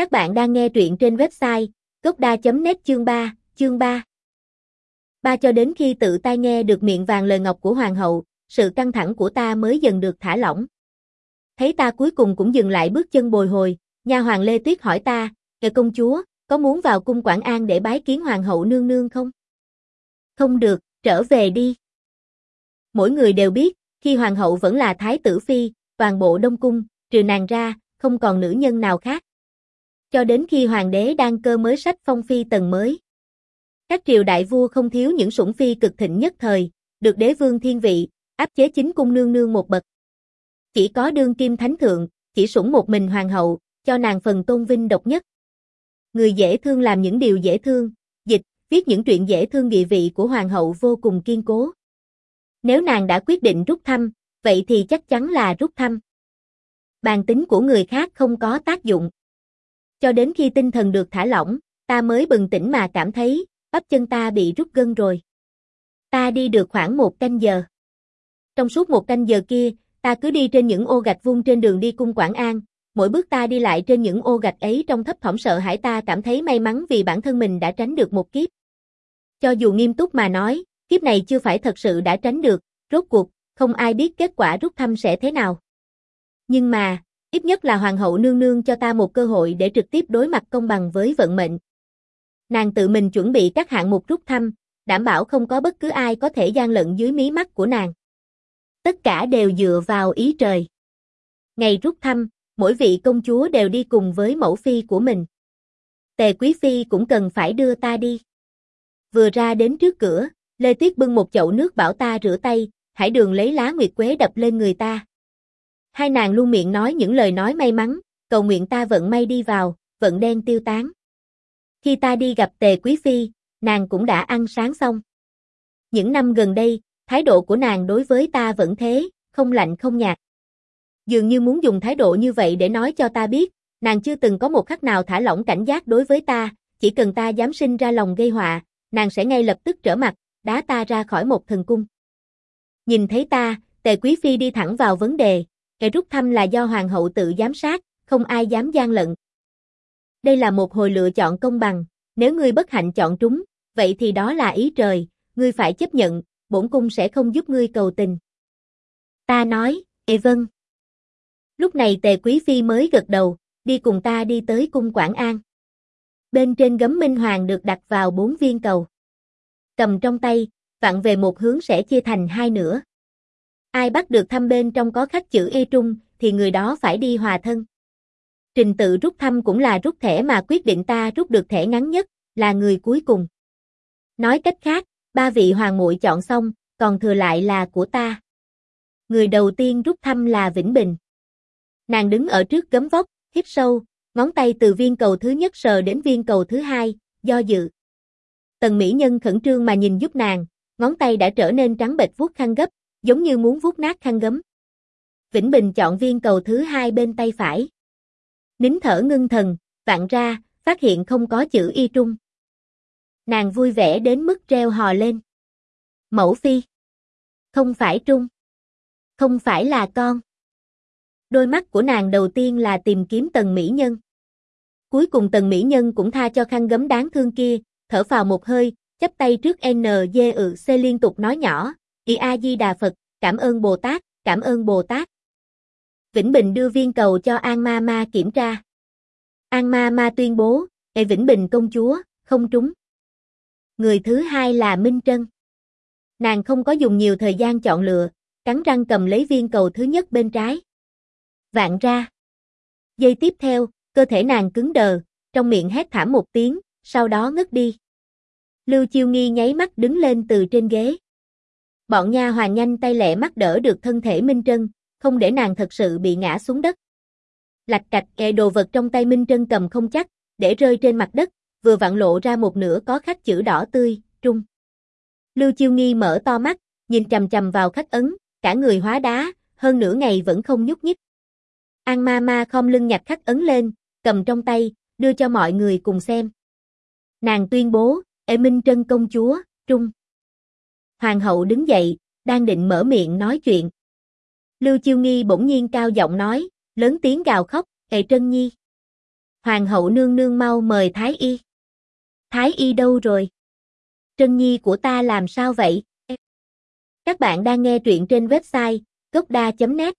Các bạn đang nghe truyện trên website gocda.net chương 3, chương 3. Ba cho đến khi tự tai nghe được miệng vàng lời ngọc của hoàng hậu, sự căng thẳng của ta mới dần được thả lỏng. Thấy ta cuối cùng cũng dừng lại bước chân bồi hồi, nha hoàng Lê Tuyết hỏi ta, "Kệ công chúa, có muốn vào cung Quảng An để bái kiến hoàng hậu nương nương không?" "Không được, trở về đi." Mỗi người đều biết, khi hoàng hậu vẫn là thái tử phi, toàn bộ Đông cung, trừ nàng ra, không còn nữ nhân nào khác. Cho đến khi hoàng đế đăng cơ mới sách phong phi tầng mới. Các triều đại vua không thiếu những sủng phi cực thịnh nhất thời, được đế vương thiên vị, áp chế chính cung nương nương một bậc. Chỉ có đương kim thánh thượng, chỉ sủng một mình hoàng hậu, cho nàng phần tôn vinh độc nhất. Người dễ thương làm những điều dễ thương, dịch, viết những chuyện dễ thương địa vị của hoàng hậu vô cùng kiên cố. Nếu nàng đã quyết định rút thăm, vậy thì chắc chắn là rút thăm. Bàn tính của người khác không có tác dụng. Cho đến khi tinh thần được thả lỏng, ta mới bừng tỉnh mà cảm thấy, bắp chân ta bị rút gân rồi. Ta đi được khoảng một canh giờ. Trong suốt một canh giờ kia, ta cứ đi trên những ô gạch vuông trên đường đi cung Quảng An, mỗi bước ta đi lại trên những ô gạch ấy trong thấp thỏm sợ hãi ta cảm thấy may mắn vì bản thân mình đã tránh được một kiếp. Cho dù nghiêm túc mà nói, kiếp này chưa phải thật sự đã tránh được, rốt cuộc, không ai biết kết quả rút thăm sẽ thế nào. Nhưng mà, ít nhất là hoàng hậu nương nương cho ta một cơ hội để trực tiếp đối mặt công bằng với vận mệnh. Nàng tự mình chuẩn bị các hạng mục rút thăm, đảm bảo không có bất cứ ai có thể gian lận dưới mí mắt của nàng. Tất cả đều dựa vào ý trời. Ngày rút thăm, mỗi vị công chúa đều đi cùng với mẫu phi của mình. Tề quý phi cũng cần phải đưa ta đi. Vừa ra đến trước cửa, Lê Tuyết bưng một chậu nước bảo ta rửa tay, Hải Đường lấy lá nguyệt quế đập lên người ta. Hai nàng luôn miệng nói những lời nói may mắn, cầu nguyện ta vận may đi vào, vận đen tiêu tán. Khi ta đi gặp Tề Quý Phi, nàng cũng đã ăn sáng xong. Những năm gần đây, thái độ của nàng đối với ta vẫn thế, không lạnh không nhạt. Dường như muốn dùng thái độ như vậy để nói cho ta biết, nàng chưa từng có một khắc nào thả lỏng cảnh giác đối với ta, chỉ cần ta dám sinh ra lòng gây họa, nàng sẽ ngay lập tức trở mặt, đá ta ra khỏi một thần cung. Nhìn thấy ta, tề quý phi đi thẳng vào vấn đề, kẻ rút thăm là do hoàng hậu tự giám sát, không ai dám gian lận. Đây là một hồi lựa chọn công bằng, nếu ngươi bất hạnh chọn trúng, vậy thì đó là ý trời, ngươi phải chấp nhận, bổn cung sẽ không giúp ngươi cầu tình. Ta nói, ê vâng. Lúc này tề quý phi mới gật đầu, đi cùng ta đi tới cung Quảng An. Bên trên gấm minh hoàng được đặt vào bốn viên cầu. Cầm trong tay, vặn về một hướng sẽ chia thành hai nửa. Ai bắt được thăm bên trong có khắc chữ y trung, thì người đó phải đi hòa thân. Trình tự rút thăm cũng là rút thẻ mà quyết định ta rút được thẻ ngắn nhất, là người cuối cùng. Nói cách khác, ba vị hoàng muội chọn xong, còn thừa lại là của ta. Người đầu tiên rút thăm là Vĩnh Bình. Nàng đứng ở trước gấm vóc, hít sâu, ngón tay từ viên cầu thứ nhất sờ đến viên cầu thứ hai, do dự. Tần Mỹ Nhân khẩn trương mà nhìn giúp nàng, ngón tay đã trở nên trắng bệch vuốt khăn gấp, giống như muốn vuốt nát khăn gấm. Vĩnh Bình chọn viên cầu thứ hai bên tay phải. Nín thở ngưng thần, vặn ra, phát hiện không có chữ y trung. Nàng vui vẻ đến mức treo hò lên. Mẫu phi. Không phải trung. Không phải là con. Đôi mắt của nàng đầu tiên là tìm kiếm tần mỹ nhân. Cuối cùng tần mỹ nhân cũng tha cho khăn gấm đáng thương kia, thở vào một hơi, chắp tay trước NG ừ C liên tục nói nhỏ, Y A Di Đà Phật, cảm ơn Bồ Tát, cảm ơn Bồ Tát. Vĩnh Bình đưa viên cầu cho An Ma Ma kiểm tra. An Ma Ma tuyên bố, Ê Vĩnh Bình công chúa, không trúng. Người thứ hai là Minh Trân. Nàng không có dùng nhiều thời gian chọn lựa, cắn răng cầm lấy viên cầu thứ nhất bên trái. Vạn ra. Giây tiếp theo, cơ thể nàng cứng đờ, trong miệng hét thảm một tiếng, sau đó ngất đi. Lưu Chiêu Nghi nháy mắt đứng lên từ trên ghế. Bọn nha hoàn nhanh tay lẹ mắt đỡ được thân thể Minh Trân, không để nàng thật sự bị ngã xuống đất. Lạch cạch e đồ vật trong tay Minh Trân cầm không chắc, để rơi trên mặt đất, vừa vặn lộ ra một nửa có khắc chữ đỏ tươi, trung. Lưu Chiêu Nghi mở to mắt, nhìn chầm chầm vào khắc ấn, cả người hóa đá, hơn nửa ngày vẫn không nhúc nhích. An ma ma không lưng nhặt khắc ấn lên, cầm trong tay, đưa cho mọi người cùng xem. Nàng tuyên bố, Ê Minh Trân công chúa, trung. Hoàng hậu đứng dậy, đang định mở miệng nói chuyện. Lưu Chiêu Nghi bỗng nhiên cao giọng nói, lớn tiếng gào khóc, "Ệ Trân Nhi. Hoàng hậu nương nương mau mời Thái y. Thái y đâu rồi? Trân Nhi của ta làm sao vậy? Các bạn đang nghe truyện trên website gocda.net